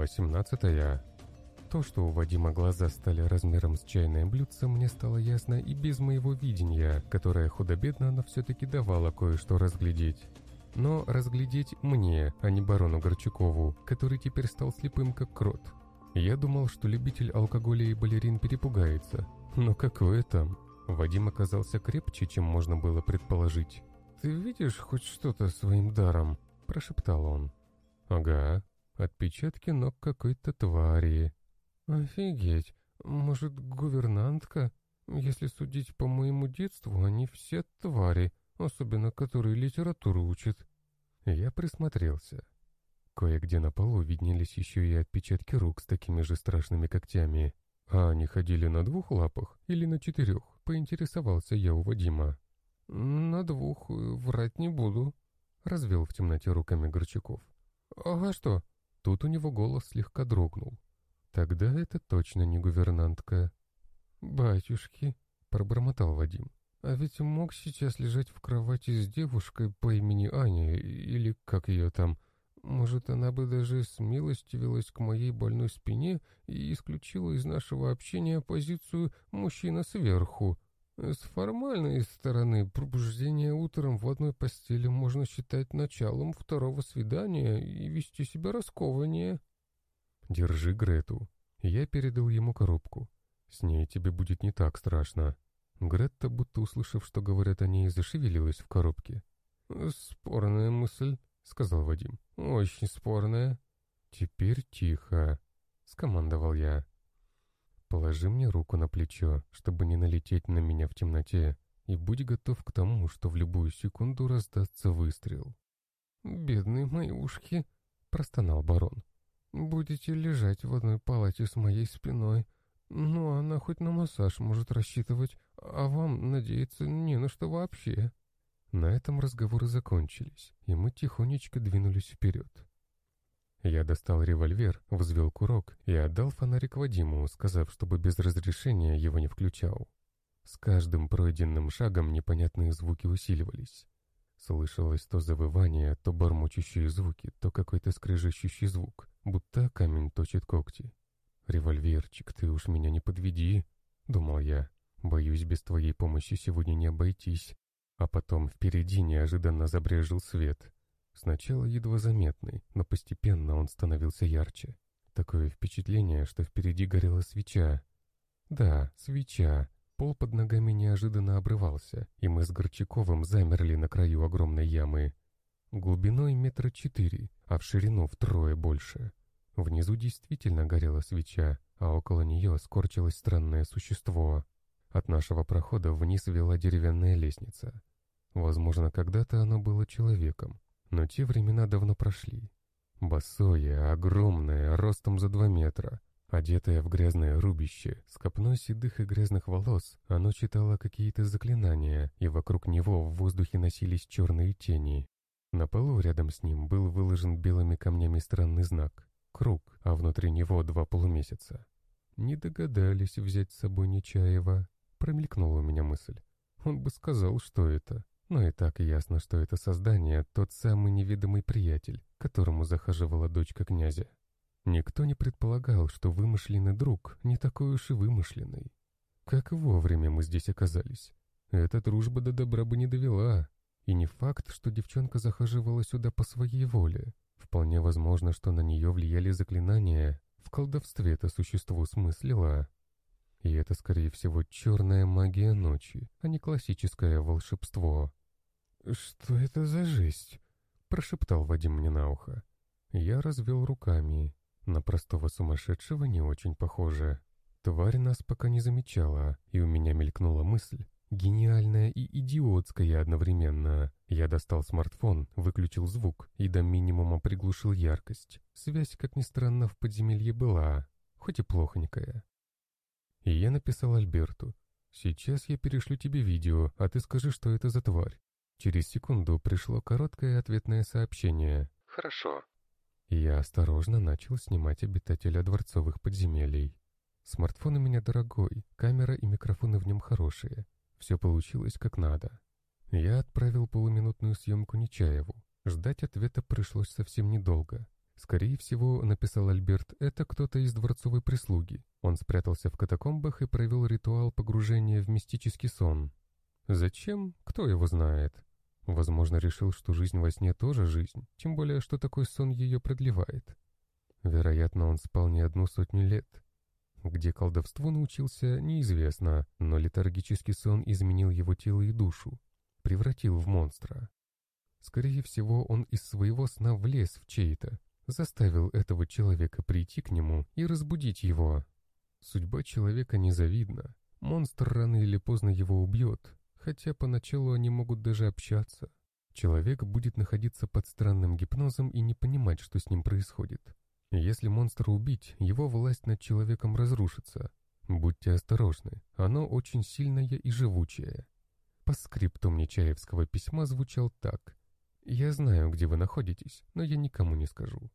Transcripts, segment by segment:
Глава 17. То, что у Вадима глаза стали размером с чайное блюдце, мне стало ясно и без моего видения, которое худо-бедно, но все-таки давало кое-что разглядеть. Но разглядеть мне, а не барону Горчакову, который теперь стал слепым как крот. Я думал, что любитель алкоголя и балерин перепугается. Но какое там? Вадим оказался крепче, чем можно было предположить. «Ты видишь хоть что-то своим даром?» – прошептал он. «Ага, отпечатки ног какой-то твари». «Офигеть, может, гувернантка? Если судить по моему детству, они все твари, особенно которые литературу учат». Я присмотрелся. Кое-где на полу виднелись еще и отпечатки рук с такими же страшными когтями. А они ходили на двух лапах или на четырех, поинтересовался я у Вадима. «На двух, врать не буду», — развел в темноте руками Горчаков. «Ага что?» Тут у него голос слегка дрогнул. «Тогда это точно не гувернантка». «Батюшки», — пробормотал Вадим. «А ведь мог сейчас лежать в кровати с девушкой по имени Аня, или как ее там. Может, она бы даже смилостивилась к моей больной спине и исключила из нашего общения позицию «мужчина сверху». С формальной стороны, пробуждение утром в одной постели можно считать началом второго свидания и вести себя раскованнее. «Держи Грету». Я передал ему коробку. «С ней тебе будет не так страшно». Гретта, будто услышав, что говорят о ней, зашевелилась в коробке. «Спорная мысль», — сказал Вадим. «Очень спорная». «Теперь тихо», — скомандовал я. Положи мне руку на плечо, чтобы не налететь на меня в темноте, и будь готов к тому, что в любую секунду раздастся выстрел. «Бедные мои ушки!» — простонал барон. «Будете лежать в одной палате с моей спиной. Ну, она хоть на массаж может рассчитывать, а вам надеяться не на что вообще». На этом разговоры закончились, и мы тихонечко двинулись вперед. Я достал револьвер, взвел курок и отдал фонарик Вадиму, сказав, чтобы без разрешения его не включал. С каждым пройденным шагом непонятные звуки усиливались. Слышалось то завывание, то бормочущие звуки, то какой-то скрежещущий звук, будто камень точит когти. «Револьверчик, ты уж меня не подведи», — думал я. «Боюсь, без твоей помощи сегодня не обойтись». А потом впереди неожиданно забрежил свет — Сначала едва заметный, но постепенно он становился ярче. Такое впечатление, что впереди горела свеча. Да, свеча. Пол под ногами неожиданно обрывался, и мы с Горчаковым замерли на краю огромной ямы. Глубиной метра четыре, а в ширину втрое больше. Внизу действительно горела свеча, а около нее скорчилось странное существо. От нашего прохода вниз вела деревянная лестница. Возможно, когда-то оно было человеком, но те времена давно прошли. Босое, огромное, ростом за два метра, одетое в грязное рубище, с копной седых и грязных волос, оно читало какие-то заклинания, и вокруг него в воздухе носились черные тени. На полу рядом с ним был выложен белыми камнями странный знак — круг, а внутри него два полумесяца. Не догадались взять с собой Нечаева. Промелькнула у меня мысль. Он бы сказал, что это. Но и так ясно, что это создание — тот самый неведомый приятель, которому захаживала дочка князя. Никто не предполагал, что вымышленный друг не такой уж и вымышленный. Как вовремя мы здесь оказались. Эта дружба до добра бы не довела. И не факт, что девчонка захаживала сюда по своей воле. Вполне возможно, что на нее влияли заклинания. В колдовстве это существо смыслило. И это, скорее всего, черная магия ночи, а не классическое волшебство. «Что это за жесть?» — прошептал Вадим мне на ухо. Я развел руками. На простого сумасшедшего не очень похоже. Тварь нас пока не замечала, и у меня мелькнула мысль, гениальная и идиотская одновременно. Я достал смартфон, выключил звук и до минимума приглушил яркость. Связь, как ни странно, в подземелье была, хоть и плохонькая. И я написал Альберту. «Сейчас я перешлю тебе видео, а ты скажи, что это за тварь. Через секунду пришло короткое ответное сообщение. «Хорошо». я осторожно начал снимать обитателя дворцовых подземелий. Смартфон у меня дорогой, камера и микрофоны в нем хорошие. Все получилось как надо. Я отправил полуминутную съемку Нечаеву. Ждать ответа пришлось совсем недолго. Скорее всего, написал Альберт, это кто-то из дворцовой прислуги. Он спрятался в катакомбах и провел ритуал погружения в мистический сон. Зачем? Кто его знает? Возможно, решил, что жизнь во сне тоже жизнь, тем более, что такой сон ее продлевает. Вероятно, он спал не одну сотню лет. Где колдовству научился, неизвестно, но летаргический сон изменил его тело и душу, превратил в монстра. Скорее всего, он из своего сна влез в чей-то, заставил этого человека прийти к нему и разбудить его. Судьба человека незавидна. Монстр рано или поздно его убьет, хотя поначалу они могут даже общаться. Человек будет находиться под странным гипнозом и не понимать, что с ним происходит. Если монстра убить, его власть над человеком разрушится. Будьте осторожны, оно очень сильное и живучее. По скрипту Нечаевского письма звучал так. «Я знаю, где вы находитесь, но я никому не скажу.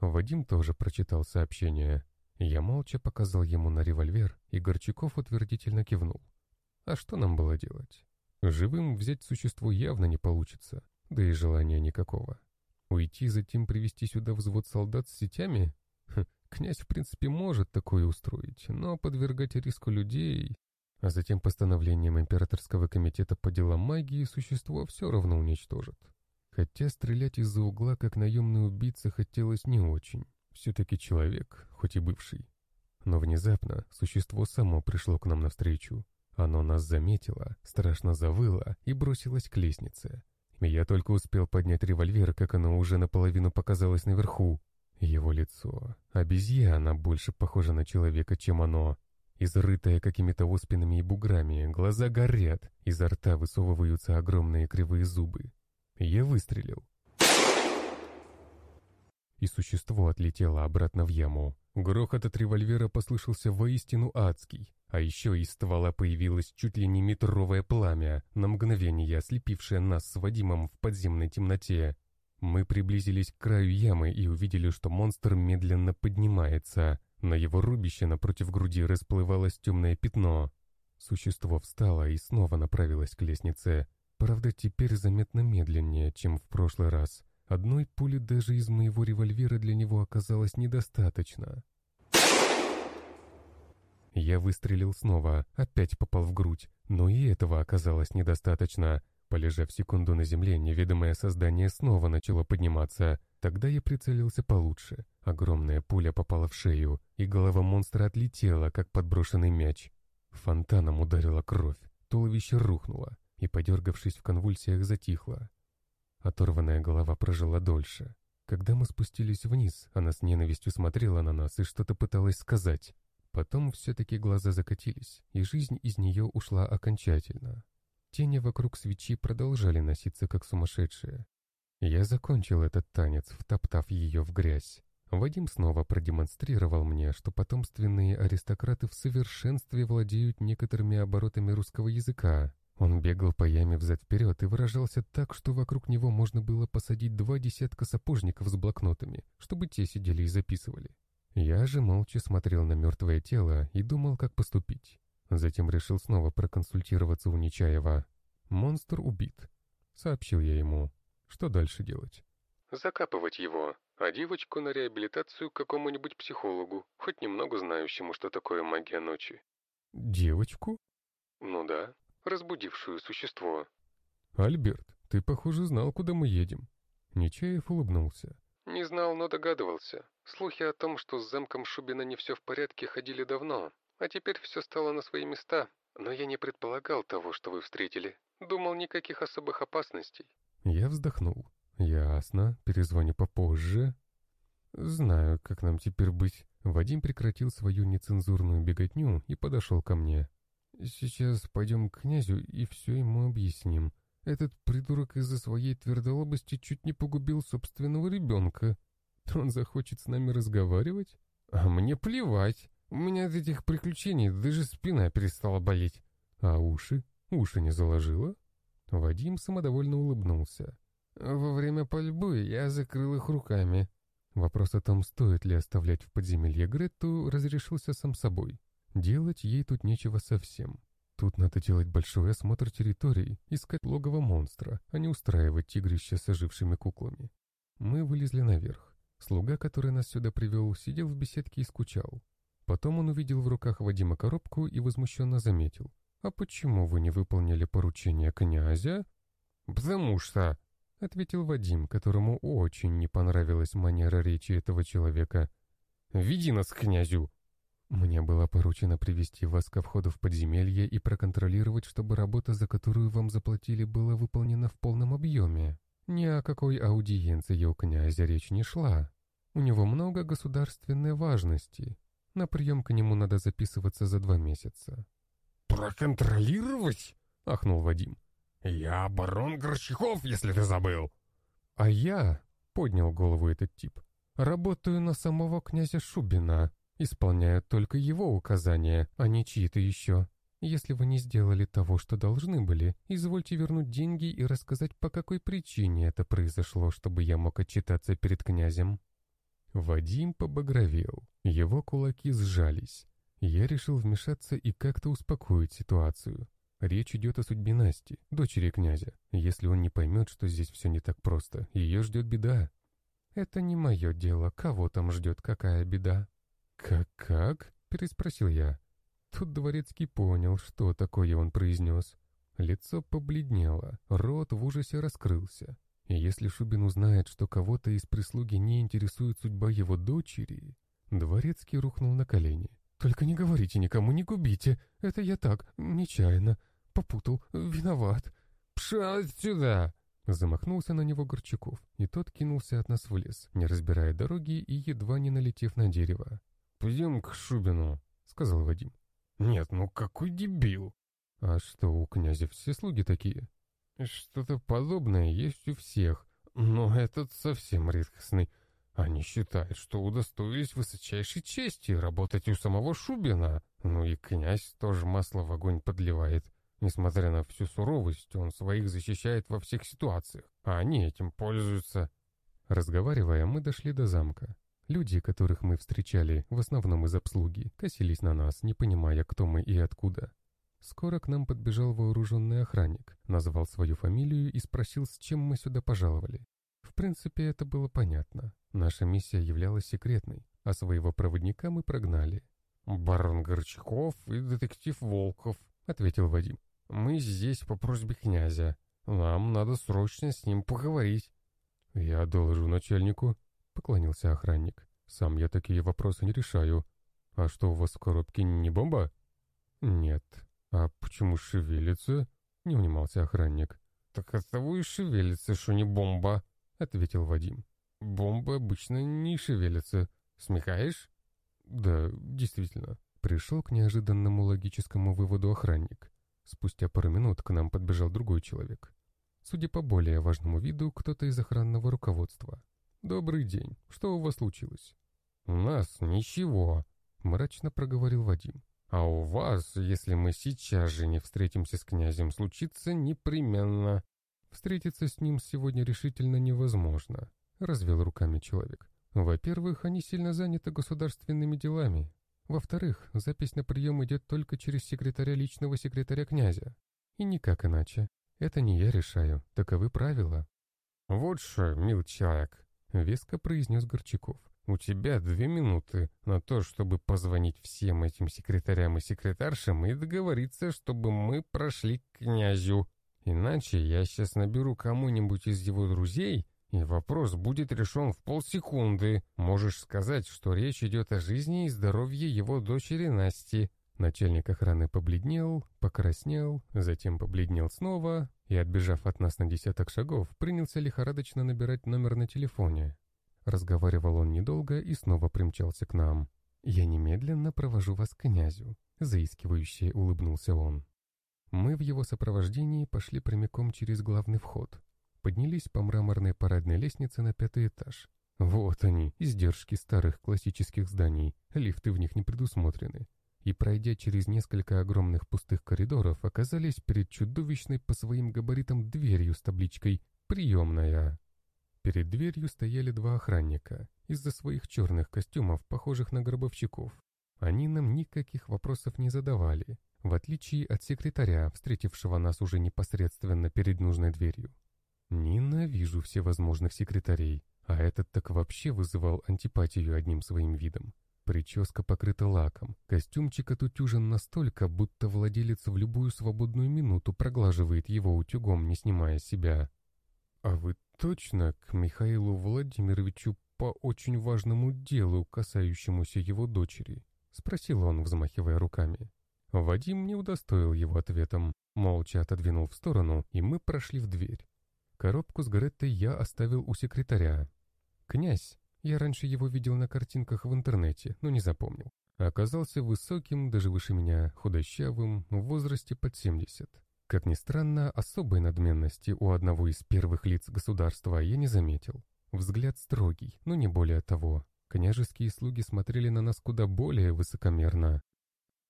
Вадим тоже прочитал сообщение. Я молча показал ему на револьвер, и Горчаков утвердительно кивнул. А что нам было делать? Живым взять существо явно не получится, да и желания никакого. Уйти, затем привести сюда взвод солдат с сетями? Хм, князь, в принципе, может такое устроить, но подвергать риску людей... А затем постановлением Императорского комитета по делам магии существо все равно уничтожит. Хотя стрелять из-за угла, как наемный убийца, хотелось не очень. Все-таки человек, хоть и бывший. Но внезапно существо само пришло к нам навстречу. Оно нас заметило, страшно завыло и бросилось к лестнице. Я только успел поднять револьвер, как оно уже наполовину показалось наверху. Его лицо. Обезьяна больше похожа на человека, чем оно. Изрытая какими-то оспинами и буграми, глаза горят, изо рта высовываются огромные кривые зубы. Я выстрелил. И существо отлетело обратно в яму. Грохот от револьвера послышался воистину адский. А еще из ствола появилось чуть ли не метровое пламя, на мгновение ослепившее нас с Вадимом в подземной темноте. Мы приблизились к краю ямы и увидели, что монстр медленно поднимается. На его рубище напротив груди расплывалось темное пятно. Существо встало и снова направилось к лестнице. Правда, теперь заметно медленнее, чем в прошлый раз. Одной пули даже из моего револьвера для него оказалось недостаточно. Я выстрелил снова, опять попал в грудь, но и этого оказалось недостаточно. Полежав секунду на земле, неведомое создание снова начало подниматься. Тогда я прицелился получше. Огромная пуля попала в шею, и голова монстра отлетела, как подброшенный мяч. Фонтаном ударила кровь, туловище рухнуло и, подергавшись в конвульсиях, затихла. Оторванная голова прожила дольше. Когда мы спустились вниз, она с ненавистью смотрела на нас и что-то пыталась сказать. Потом все-таки глаза закатились, и жизнь из нее ушла окончательно. Тени вокруг свечи продолжали носиться, как сумасшедшие. Я закончил этот танец, втоптав ее в грязь. Вадим снова продемонстрировал мне, что потомственные аристократы в совершенстве владеют некоторыми оборотами русского языка, он бегал по яме взад-вперед и выражался так, что вокруг него можно было посадить два десятка сапожников с блокнотами, чтобы те сидели и записывали. Я же молча смотрел на мертвое тело и думал, как поступить. Затем решил снова проконсультироваться у Нечаева. «Монстр убит», — сообщил я ему. «Что дальше делать?» «Закапывать его, а девочку на реабилитацию к какому-нибудь психологу, хоть немного знающему, что такое магия ночи». «Девочку?» «Ну да, разбудившую существо. «Альберт, ты, похоже, знал, куда мы едем». Нечаев улыбнулся. «Не знал, но догадывался. Слухи о том, что с замком Шубина не все в порядке, ходили давно, а теперь все стало на свои места. Но я не предполагал того, что вы встретили. Думал, никаких особых опасностей». Я вздохнул. «Ясно, перезвоню попозже». «Знаю, как нам теперь быть». Вадим прекратил свою нецензурную беготню и подошел ко мне. Сейчас пойдем к князю и все ему объясним. Этот придурок из-за своей твердолобости чуть не погубил собственного ребенка. Он захочет с нами разговаривать? А мне плевать. У меня от этих приключений даже спина перестала болеть. А уши? Уши не заложила? Вадим самодовольно улыбнулся. Во время пальбы я закрыл их руками. Вопрос о том, стоит ли оставлять в подземелье Гретту, разрешился сам собой. Делать ей тут нечего совсем. Тут надо делать большой осмотр территорий, искать логово монстра, а не устраивать тигрище с ожившими куклами. Мы вылезли наверх. Слуга, который нас сюда привел, сидел в беседке и скучал. Потом он увидел в руках Вадима коробку и возмущенно заметил. «А почему вы не выполнили поручение князя?» «Потому что...» — ответил Вадим, которому очень не понравилась манера речи этого человека. «Веди нас к князю!» Мне было поручено привести вас ко входу в подземелье и проконтролировать, чтобы работа, за которую вам заплатили, была выполнена в полном объеме. Ни о какой аудиенции у князя речь не шла. У него много государственной важности. На прием к нему надо записываться за два месяца. «Проконтролировать?» — ахнул Вадим. «Я барон Горчаков, если ты забыл!» «А я...» — поднял голову этот тип. «Работаю на самого князя Шубина, исполняю только его указания, а не чьи-то еще. Если вы не сделали того, что должны были, извольте вернуть деньги и рассказать, по какой причине это произошло, чтобы я мог отчитаться перед князем». Вадим побагровел, его кулаки сжались. Я решил вмешаться и как-то успокоить ситуацию. Речь идет о судьбе Насти, дочери князя. Если он не поймет, что здесь все не так просто, ее ждет беда. Это не мое дело, кого там ждет какая беда. «Как-как?» — переспросил я. Тут дворецкий понял, что такое он произнес. Лицо побледнело, рот в ужасе раскрылся. И если Шубин узнает, что кого-то из прислуги не интересует судьба его дочери... Дворецкий рухнул на колени. «Только не говорите никому, не губите. Это я так, нечаянно. Попутал, виноват. Пша отсюда!» Замахнулся на него Горчаков, и тот кинулся от нас в лес, не разбирая дороги и едва не налетев на дерево. «Пойдем к Шубину», — сказал Вадим. «Нет, ну какой дебил!» «А что, у князя все слуги такие?» «Что-то подобное есть у всех, но этот совсем редкостный. Они считают, что удостоились высочайшей чести работать у самого Шубина. Ну и князь тоже масло в огонь подливает. Несмотря на всю суровость, он своих защищает во всех ситуациях, а они этим пользуются. Разговаривая, мы дошли до замка. Люди, которых мы встречали, в основном из обслуги, косились на нас, не понимая, кто мы и откуда. Скоро к нам подбежал вооруженный охранник, назвал свою фамилию и спросил, с чем мы сюда пожаловали. В принципе, это было понятно. Наша миссия являлась секретной, а своего проводника мы прогнали. «Барон Горчаков и детектив Волков», — ответил Вадим. «Мы здесь по просьбе князя. Нам надо срочно с ним поговорить». «Я доложу начальнику», — поклонился охранник. «Сам я такие вопросы не решаю. А что у вас в коробке, не бомба?» «Нет». «А почему шевелится?» — не унимался охранник. «Так от того и шевелится, что не бомба», — ответил Вадим. «Бомбы обычно не шевелятся. Смехаешь?» «Да, действительно». Пришел к неожиданному логическому выводу охранник. Спустя пару минут к нам подбежал другой человек. Судя по более важному виду, кто-то из охранного руководства. «Добрый день. Что у вас случилось?» «У нас ничего», — мрачно проговорил Вадим. «А у вас, если мы сейчас же не встретимся с князем, случится непременно». Встретиться с ним сегодня решительно невозможно, развел руками человек. Во-первых, они сильно заняты государственными делами. Во-вторых, запись на прием идет только через секретаря личного секретаря князя. И никак иначе. Это не я решаю, таковы правила. «Вот что, мил человек», — веско произнес Горчаков. «У тебя две минуты на то, чтобы позвонить всем этим секретарям и секретаршам и договориться, чтобы мы прошли к князю. Иначе я сейчас наберу кому-нибудь из его друзей, и вопрос будет решен в полсекунды. Можешь сказать, что речь идет о жизни и здоровье его дочери Насти». Начальник охраны побледнел, покраснел, затем побледнел снова и, отбежав от нас на десяток шагов, принялся лихорадочно набирать номер на телефоне. Разговаривал он недолго и снова примчался к нам. «Я немедленно провожу вас к князю», — заискивающе улыбнулся он. Мы в его сопровождении пошли прямиком через главный вход. Поднялись по мраморной парадной лестнице на пятый этаж. Вот они, издержки старых классических зданий, лифты в них не предусмотрены. И пройдя через несколько огромных пустых коридоров, оказались перед чудовищной по своим габаритам дверью с табличкой «Приемная». Перед дверью стояли два охранника, из-за своих черных костюмов, похожих на гробовщиков. Они нам никаких вопросов не задавали, в отличие от секретаря, встретившего нас уже непосредственно перед нужной дверью. Ненавижу всевозможных секретарей. А этот так вообще вызывал антипатию одним своим видом. Прическа покрыта лаком, костюмчик отутюжен настолько, будто владелец в любую свободную минуту проглаживает его утюгом, не снимая себя. «А вы точно к Михаилу Владимировичу по очень важному делу, касающемуся его дочери?» — спросил он, взмахивая руками. Вадим не удостоил его ответом, молча отодвинул в сторону, и мы прошли в дверь. Коробку с Греттой я оставил у секретаря. Князь, я раньше его видел на картинках в интернете, но не запомнил. Оказался высоким, даже выше меня, худощавым, в возрасте под 70. Как ни странно, особой надменности у одного из первых лиц государства я не заметил. Взгляд строгий, но не более того. Княжеские слуги смотрели на нас куда более высокомерно.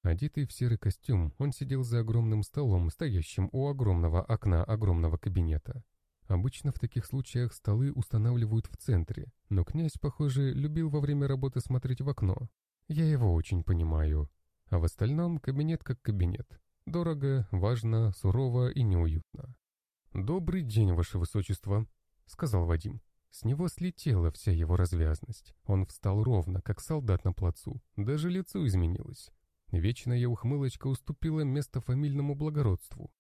Одетый в серый костюм, он сидел за огромным столом, стоящим у огромного окна огромного кабинета. Обычно в таких случаях столы устанавливают в центре, но князь, похоже, любил во время работы смотреть в окно. Я его очень понимаю. А в остальном кабинет как кабинет. Дорого, важно, сурово и неуютно. «Добрый день, ваше высочество», — сказал Вадим. С него слетела вся его развязность. Он встал ровно, как солдат на плацу. Даже лицо изменилось. Вечная ухмылочка уступила место фамильному благородству.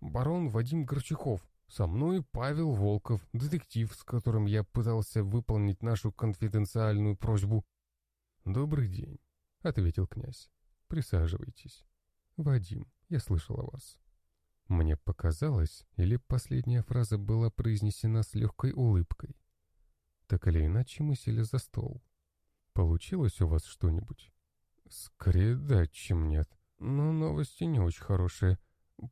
«Барон Вадим Горчихов», со мной Павел Волков, детектив, с которым я пытался выполнить нашу конфиденциальную просьбу. «Добрый день», — ответил князь. «Присаживайтесь. Вадим, я слышал о вас». Мне показалось, или последняя фраза была произнесена с легкой улыбкой. Так или иначе мы сели за стол. «Получилось у вас что-нибудь?» «Скорее да, чем нет. Но новости не очень хорошие.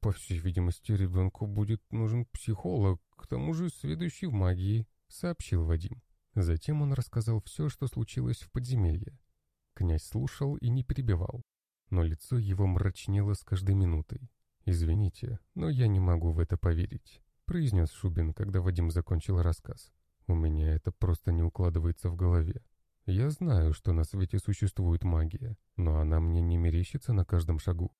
По всей видимости, ребенку будет нужен психолог, к тому же сведущий в магии, сообщил Вадим. Затем он рассказал все, что случилось в подземелье. Князь слушал и не перебивал, но лицо его мрачнело с каждой минутой. «Извините, но я не могу в это поверить», — произнес Шубин, когда Вадим закончил рассказ. «У меня это просто не укладывается в голове. Я знаю, что на свете существует магия, но она мне не мерещится на каждом шагу.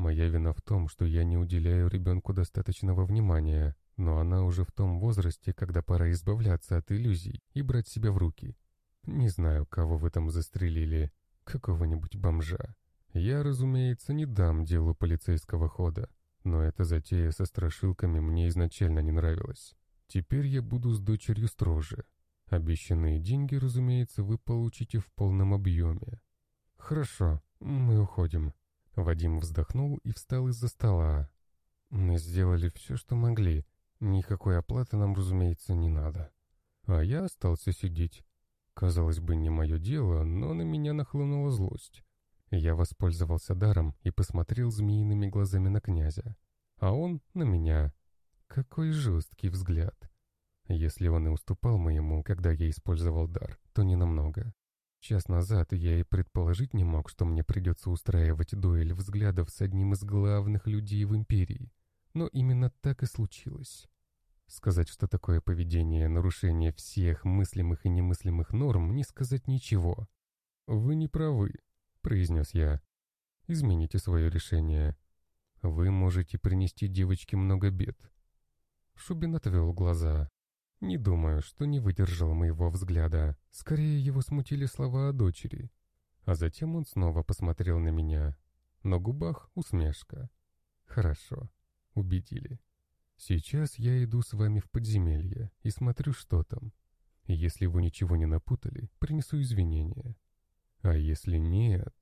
Моя вина в том, что я не уделяю ребенку достаточного внимания, но она уже в том возрасте, когда пора избавляться от иллюзий и брать себя в руки. Не знаю, кого вы там застрелили, какого-нибудь бомжа. Я, разумеется, не дам делу полицейского хода, но эта затея со страшилками мне изначально не нравилась. Теперь я буду с дочерью строже. Обещанные деньги, разумеется, вы получите в полном объеме. Хорошо, мы уходим. Вадим вздохнул и встал из-за стола. «Мы сделали все, что могли. Никакой оплаты нам, разумеется, не надо». А я остался сидеть. Казалось бы, не мое дело, но на меня нахлынула злость. Я воспользовался даром и посмотрел змеиными глазами на князя. А он на меня. Какой жесткий взгляд. Если он и уступал моему, когда я использовал дар, то не намного. Час назад я и предположить не мог, что мне придется устраивать дуэль взглядов с одним из главных людей в Империи. Но именно так и случилось. Сказать, что такое поведение — нарушение всех мыслимых и немыслимых норм, не сказать ничего. «Вы не правы», — произнес я. «Измените свое решение. Вы можете принести девочке много бед». Шубин отвел глаза. Не думаю, что не выдержал моего взгляда. Скорее его смутили слова о дочери. А затем он снова посмотрел на меня. На губах усмешка. Хорошо, убедили. Сейчас я иду с вами в подземелье и смотрю, что там. Если вы ничего не напутали, принесу извинения. А если нет...